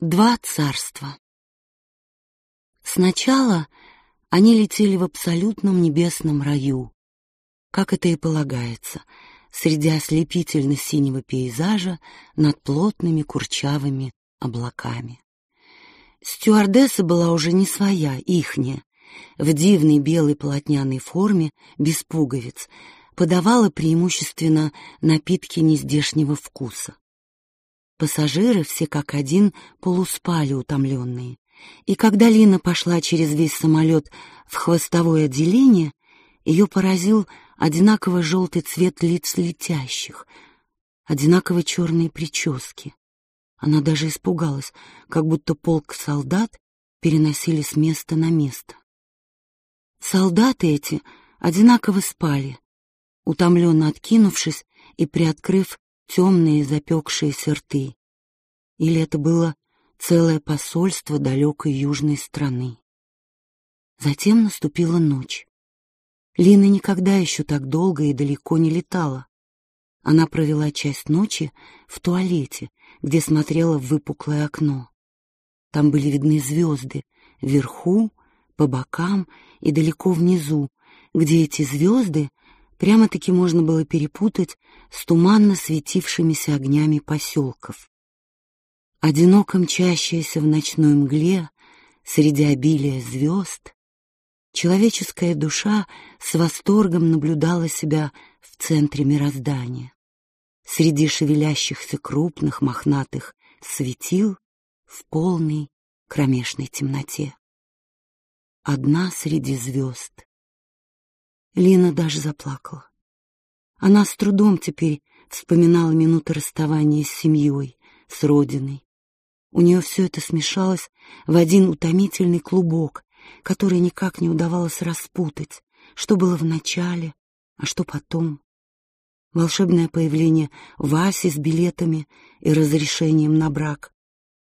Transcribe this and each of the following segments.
Два царства. Сначала они летели в абсолютном небесном раю, как это и полагается, среди ослепительно-синего пейзажа над плотными курчавыми облаками. Стюардесса была уже не своя, ихняя, в дивной белой полотняной форме, без пуговиц, подавала преимущественно напитки нездешнего вкуса. Пассажиры, все как один, полуспали утомленные. И когда Лина пошла через весь самолет в хвостовое отделение, ее поразил одинаково желтый цвет лиц летящих, одинаково черные прически. Она даже испугалась, как будто полк солдат переносили с места на место. Солдаты эти одинаково спали, утомленно откинувшись и приоткрыв темные запекшиеся рты. Или это было целое посольство далекой южной страны. Затем наступила ночь. Лина никогда еще так долго и далеко не летала. Она провела часть ночи в туалете, где смотрела в выпуклое окно. Там были видны звезды, вверху, по бокам и далеко внизу, где эти звезды прямо-таки можно было перепутать с туманно светившимися огнями поселков. Одиноко мчащаяся в ночной мгле среди обилия звезд, человеческая душа с восторгом наблюдала себя в центре мироздания. Среди шевелящихся крупных мохнатых светил в полной кромешной темноте. Одна среди звезд Лена даже заплакала. Она с трудом теперь вспоминала минуты расставания с семьей, с родиной. У нее все это смешалось в один утомительный клубок, который никак не удавалось распутать, что было в начале, а что потом. Волшебное появление Васи с билетами и разрешением на брак,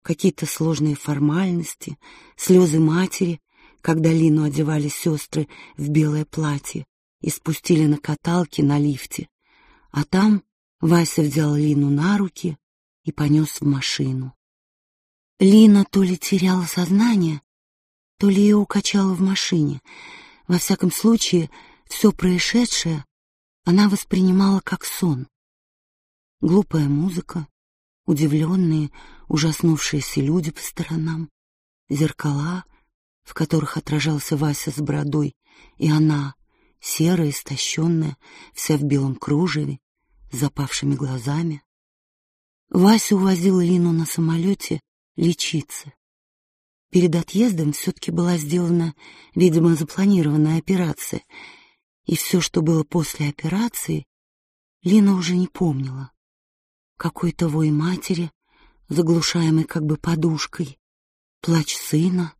какие-то сложные формальности, слезы матери, когда Лину одевали сестры в белое платье, и спустили на каталке на лифте. А там Вася взял Лину на руки и понес в машину. Лина то ли теряла сознание, то ли ее укачало в машине. Во всяком случае, все происшедшее она воспринимала как сон. Глупая музыка, удивленные, ужаснувшиеся люди по сторонам, зеркала, в которых отражался Вася с бородой, и она, серая, истощенная, вся в белом кружеве, с запавшими глазами. Вася увозил Лину на самолете лечиться. Перед отъездом все-таки была сделана, видимо, запланированная операция, и все, что было после операции, Лина уже не помнила. Какой-то вой матери, заглушаемый как бы подушкой, плач сына,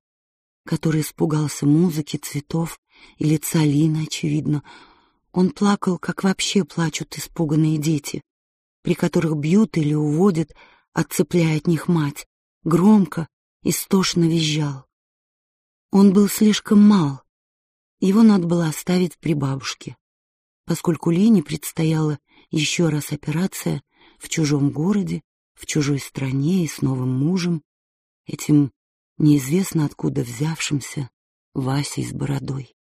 который испугался музыки, цветов и лица Лины, очевидно. Он плакал, как вообще плачут испуганные дети, при которых бьют или уводят, отцепляя от них мать. Громко, истошно визжал. Он был слишком мал. Его надо было оставить при бабушке, поскольку Лине предстояла еще раз операция в чужом городе, в чужой стране и с новым мужем, этим неизвестно откуда взявшимся Васей с бородой.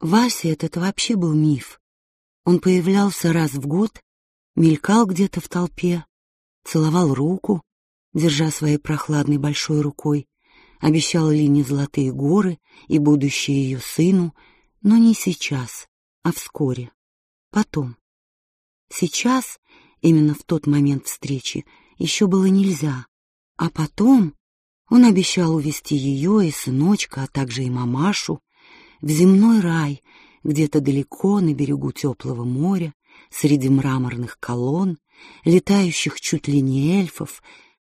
Вася этот вообще был миф. Он появлялся раз в год, мелькал где-то в толпе, целовал руку, держа своей прохладной большой рукой, обещал Лине золотые горы и будущее ее сыну, но не сейчас, а вскоре, потом. Сейчас, именно в тот момент встречи, еще было нельзя, а потом он обещал увести ее и сыночка, а также и мамашу, в земной рай, где-то далеко на берегу теплого моря, среди мраморных колонн, летающих чуть ли не эльфов.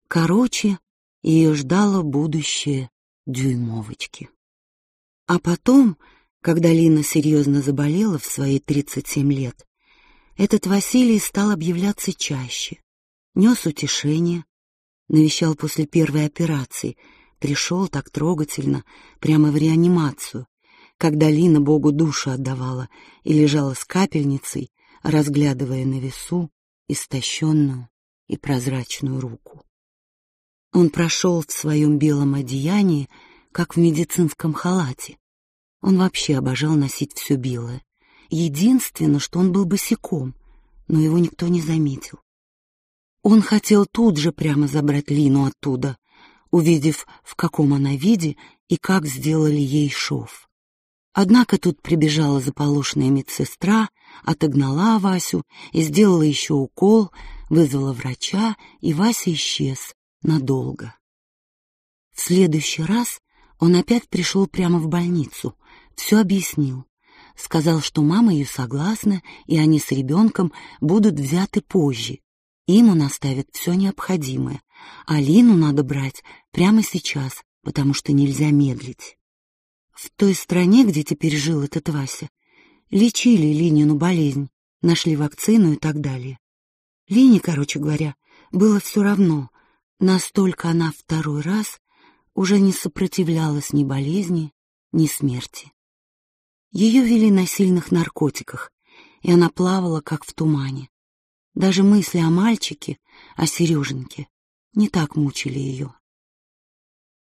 Короче, ее ждало будущее дюймовочки. А потом, когда Лина серьезно заболела в свои 37 лет, этот Василий стал объявляться чаще, нес утешение, навещал после первой операции, пришел так трогательно, прямо в реанимацию, когда Лина Богу душу отдавала и лежала с капельницей, разглядывая на весу истощенную и прозрачную руку. Он прошел в своем белом одеянии, как в медицинском халате. Он вообще обожал носить все белое. Единственное, что он был босиком, но его никто не заметил. Он хотел тут же прямо забрать Лину оттуда, увидев, в каком она виде и как сделали ей шов. Однако тут прибежала заполошенная медсестра, отогнала Васю и сделала еще укол, вызвала врача, и Вася исчез надолго. В следующий раз он опять пришел прямо в больницу, все объяснил. Сказал, что мама ее согласна, и они с ребенком будут взяты позже, им он оставит все необходимое. Алину надо брать прямо сейчас, потому что нельзя медлить. В той стране, где теперь жил этот Вася, лечили Линину болезнь, нашли вакцину и так далее. Лине, короче говоря, было все равно, настолько она второй раз уже не сопротивлялась ни болезни, ни смерти. Ее вели на сильных наркотиках, и она плавала, как в тумане. Даже мысли о мальчике, о Сереженьке, не так мучили ее.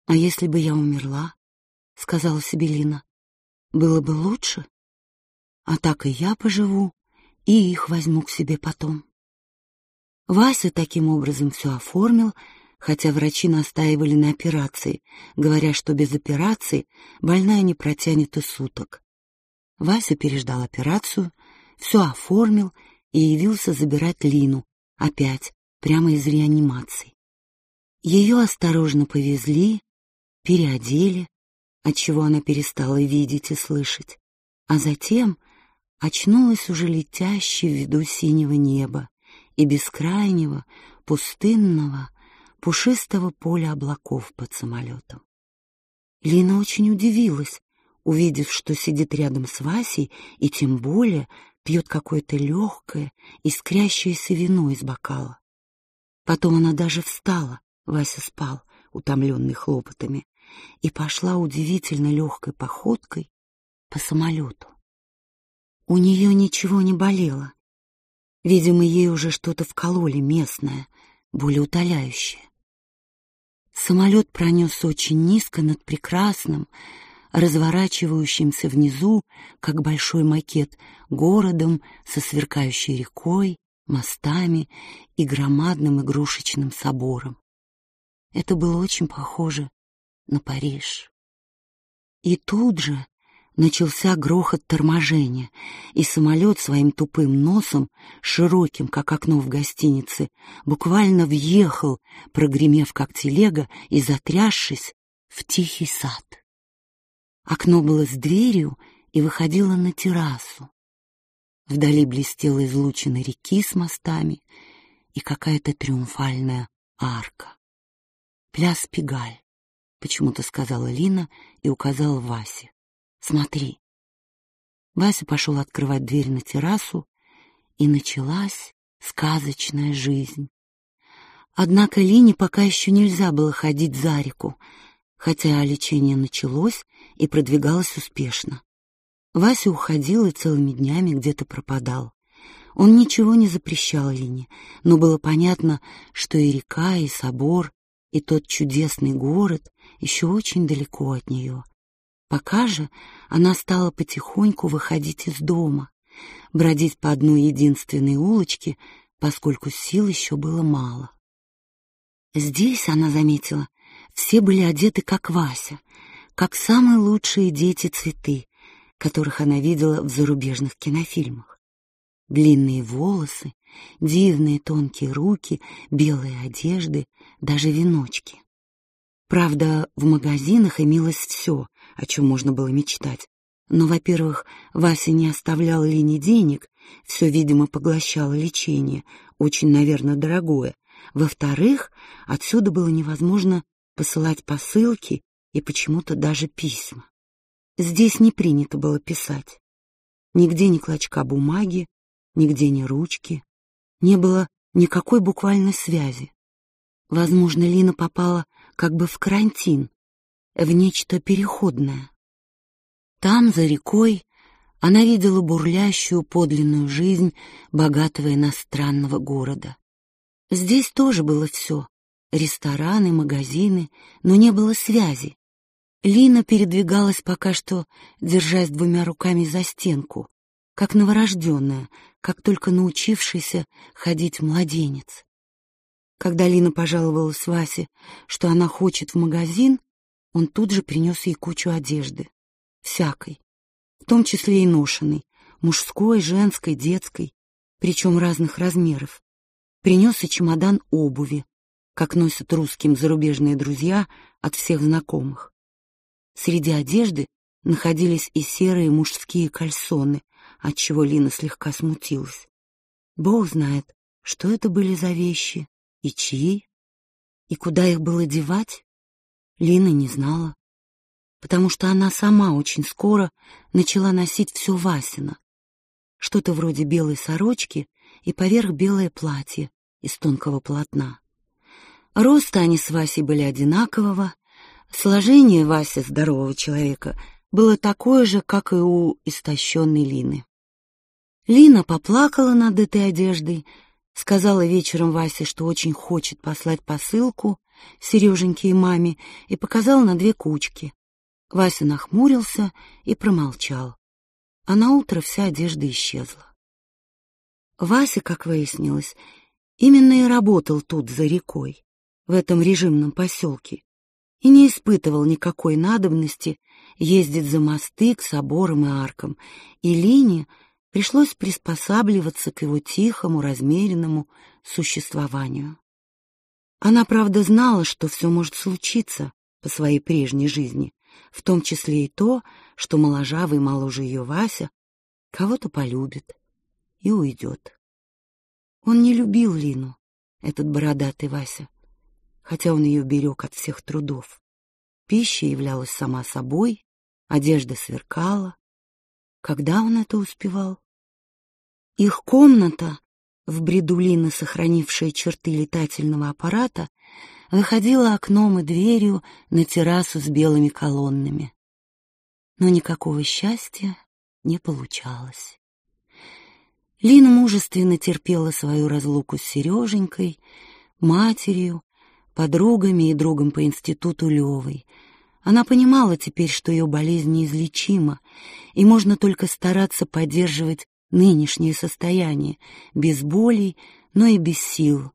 «А если бы я умерла?» — сказала Сибелина. «Было бы лучше? А так и я поживу, и их возьму к себе потом». Вася таким образом все оформил, хотя врачи настаивали на операции, говоря, что без операции больная не протянет и суток. Вася переждал операцию, все оформил и явился забирать Лину, опять, прямо из реанимации. Ее осторожно повезли, переодели, отчего она перестала видеть и слышать, а затем очнулась уже летящей в виду синего неба и бескрайнего, пустынного, пушистого поля облаков под самолетом. Лина очень удивилась, увидев, что сидит рядом с Васей и тем более пьет какое-то легкое, искрящееся вино из бокала. Потом она даже встала, Вася спал, утомленный хлопотами, и пошла удивительно легкой походкой по самолету. У нее ничего не болело. Видимо, ей уже что-то вкололи местное, болеутоляющее. Самолет пронес очень низко над прекрасным, разворачивающимся внизу, как большой макет, городом со сверкающей рекой, мостами и громадным игрушечным собором. Это было очень похоже на Париж. И тут же начался грохот торможения, и самолет своим тупым носом, широким, как окно в гостинице, буквально въехал, прогремев как телега и затрясшись, в тихий сад. Окно было с дверью и выходило на террасу. Вдали блестела излучина реки с мостами и какая-то триумфальная арка. «Пляс Пигаль», — почему-то сказала Лина и указала Васе. Смотри. Вася пошел открывать дверь на террасу, и началась сказочная жизнь. Однако Лине пока еще нельзя было ходить за реку, хотя лечение началось и продвигалась успешно. Вася уходил и целыми днями где-то пропадал. Он ничего не запрещал Лине, но было понятно, что и река, и собор, и тот чудесный город еще очень далеко от нее. Пока же она стала потихоньку выходить из дома, бродить по одной единственной улочке, поскольку сил еще было мало. Здесь, она заметила, все были одеты как Вася, как самые лучшие дети цветы, которых она видела в зарубежных кинофильмах. Длинные волосы, дивные тонкие руки, белые одежды, даже веночки. Правда, в магазинах имелось все, о чем можно было мечтать. Но, во-первых, Вася не оставлял Лине денег, все, видимо, поглощало лечение, очень, наверное, дорогое. Во-вторых, отсюда было невозможно посылать посылки и почему-то даже письма. Здесь не принято было писать. Нигде ни клочка бумаги, нигде ни ручки. Не было никакой буквальной связи. Возможно, Лина попала как бы в карантин, в нечто переходное. Там, за рекой, она видела бурлящую подлинную жизнь богатого иностранного города. Здесь тоже было все рестораны, магазины, но не было связи. Лина передвигалась пока что, держась двумя руками за стенку, как новорожденная, как только научившийся ходить младенец. Когда Лина пожаловалась Васе, что она хочет в магазин, он тут же принес ей кучу одежды. Всякой. В том числе и ношеной. Мужской, женской, детской. Причем разных размеров. Принес и чемодан обуви, как носят русским зарубежные друзья от всех знакомых. Среди одежды находились и серые мужские кальсоны, отчего Лина слегка смутилась. Бог знает, что это были за вещи и чьи, и куда их было девать, Лина не знала, потому что она сама очень скоро начала носить все Васина, что-то вроде белой сорочки и поверх белое платье из тонкого полотна. Роста они с Васей были одинакового, Сложение Васи здорового человека было такое же, как и у истощенной Лины. Лина поплакала над этой одеждой, сказала вечером Васе, что очень хочет послать посылку Сереженьке и маме, и показала на две кучки. Вася нахмурился и промолчал, а на утро вся одежда исчезла. Вася, как выяснилось, именно и работал тут, за рекой, в этом режимном поселке, и не испытывал никакой надобности ездить за мосты к соборам и аркам, и Лине пришлось приспосабливаться к его тихому, размеренному существованию. Она, правда, знала, что все может случиться по своей прежней жизни, в том числе и то, что моложавый моложе ее Вася кого-то полюбит и уйдет. Он не любил Лину, этот бородатый Вася. хотя он ее берег от всех трудов. Пища являлась сама собой, одежда сверкала. Когда он это успевал? Их комната, в бреду Лины сохранившая черты летательного аппарата, выходила окном и дверью на террасу с белыми колоннами. Но никакого счастья не получалось. Лина мужественно терпела свою разлуку с Сереженькой, матерью, подругами и другом по институту Левой. Она понимала теперь, что ее болезнь неизлечима, и можно только стараться поддерживать нынешнее состояние, без болей, но и без сил.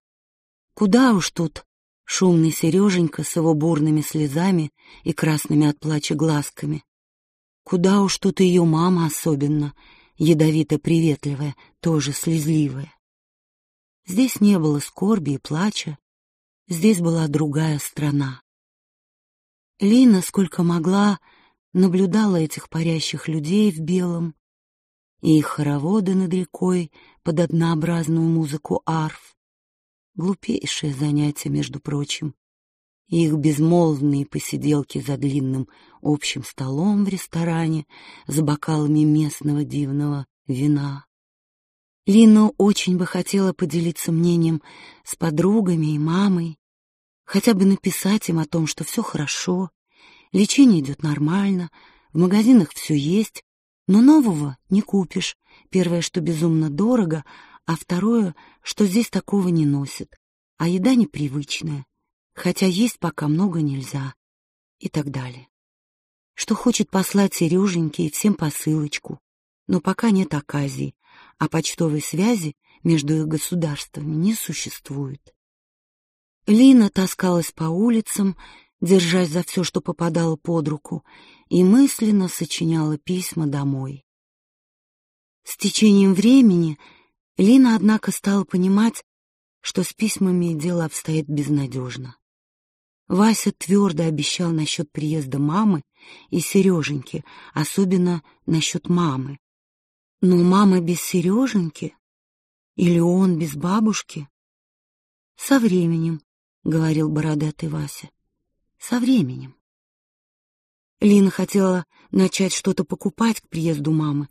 Куда уж тут шумный Сереженька с его бурными слезами и красными от плача глазками. Куда уж тут ее мама особенно, ядовито-приветливая, тоже слезливая. Здесь не было скорби и плача, здесь была другая страна. Лина, сколько могла, наблюдала этих парящих людей в белом, и их хороводы над рекой под однообразную музыку арф. Глупейшее занятие, между прочим. их безмолвные посиделки за длинным общим столом в ресторане с бокалами местного дивного вина. Лина очень бы хотела поделиться мнением с подругами и мамой, хотя бы написать им о том, что все хорошо, лечение идет нормально, в магазинах все есть, но нового не купишь. Первое, что безумно дорого, а второе, что здесь такого не носят, а еда непривычная, хотя есть пока много нельзя и так далее. Что хочет послать Сереженьке и всем посылочку, но пока нет оказии, а почтовой связи между их государствами не существует. Лина таскалась по улицам, держась за все, что попадало под руку, и мысленно сочиняла письма домой. С течением времени Лина, однако, стала понимать, что с письмами дело обстоит безнадежно. Вася твердо обещал насчет приезда мамы и Сереженьки, особенно насчет мамы. Но мама без Сереженьки? Или он без бабушки? Со временем говорил бородатый Вася, — со временем. Лина хотела начать что-то покупать к приезду мамы,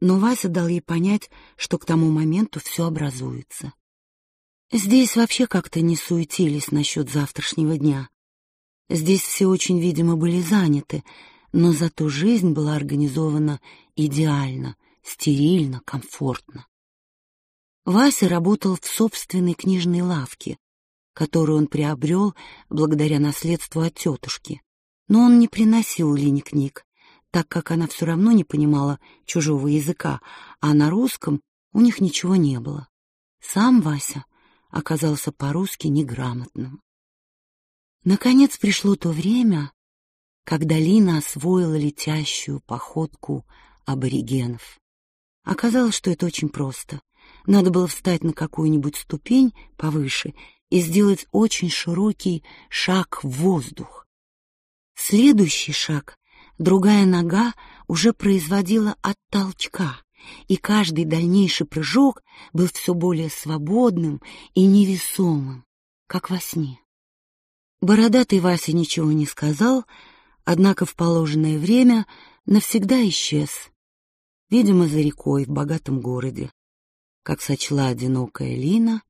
но Вася дал ей понять, что к тому моменту все образуется. Здесь вообще как-то не суетились насчет завтрашнего дня. Здесь все очень, видимо, были заняты, но зато жизнь была организована идеально, стерильно, комфортно. Вася работал в собственной книжной лавке, которую он приобрел благодаря наследству от тетушки. Но он не приносил Лине книг, так как она все равно не понимала чужого языка, а на русском у них ничего не было. Сам Вася оказался по-русски неграмотным. Наконец пришло то время, когда Лина освоила летящую походку аборигенов. Оказалось, что это очень просто. Надо было встать на какую-нибудь ступень повыше и сделать очень широкий шаг в воздух. Следующий шаг другая нога уже производила от толчка, и каждый дальнейший прыжок был все более свободным и невесомым, как во сне. Бородатый Вася ничего не сказал, однако в положенное время навсегда исчез, видимо, за рекой в богатом городе, как сочла одинокая Лина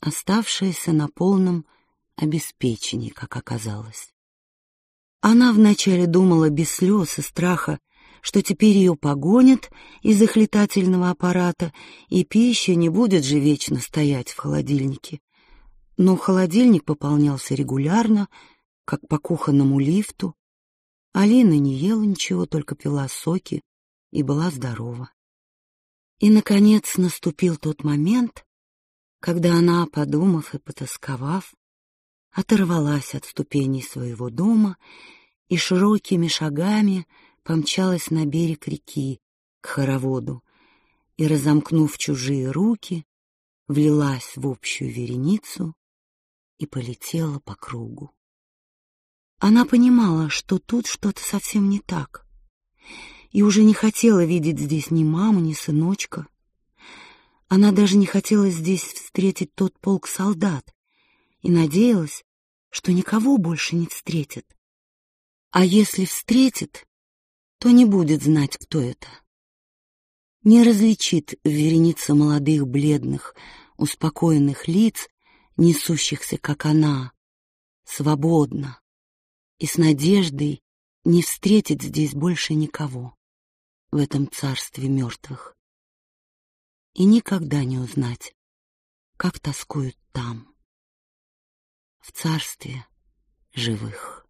оставшаяся на полном обеспечении, как оказалось. Она вначале думала без слез и страха, что теперь ее погонят из охлетательного аппарата, и пища не будет же вечно стоять в холодильнике. Но холодильник пополнялся регулярно, как по кухонному лифту. Алина не ела ничего, только пила соки и была здорова. И, наконец, наступил тот момент, когда она, подумав и потасковав, оторвалась от ступеней своего дома и широкими шагами помчалась на берег реки к хороводу и, разомкнув чужие руки, влилась в общую вереницу и полетела по кругу. Она понимала, что тут что-то совсем не так, и уже не хотела видеть здесь ни маму, ни сыночка, она даже не хотела здесь встретить тот полк солдат и надеялась, что никого больше не встретит. А если встретит, то не будет знать, кто это. Не различит вереница молодых бледных, успокоенных лиц, несущихся, как она, свободно, и с надеждой не встретит здесь больше никого в этом царстве мертвых и никогда не узнать, как тоскуют там, в царстве живых.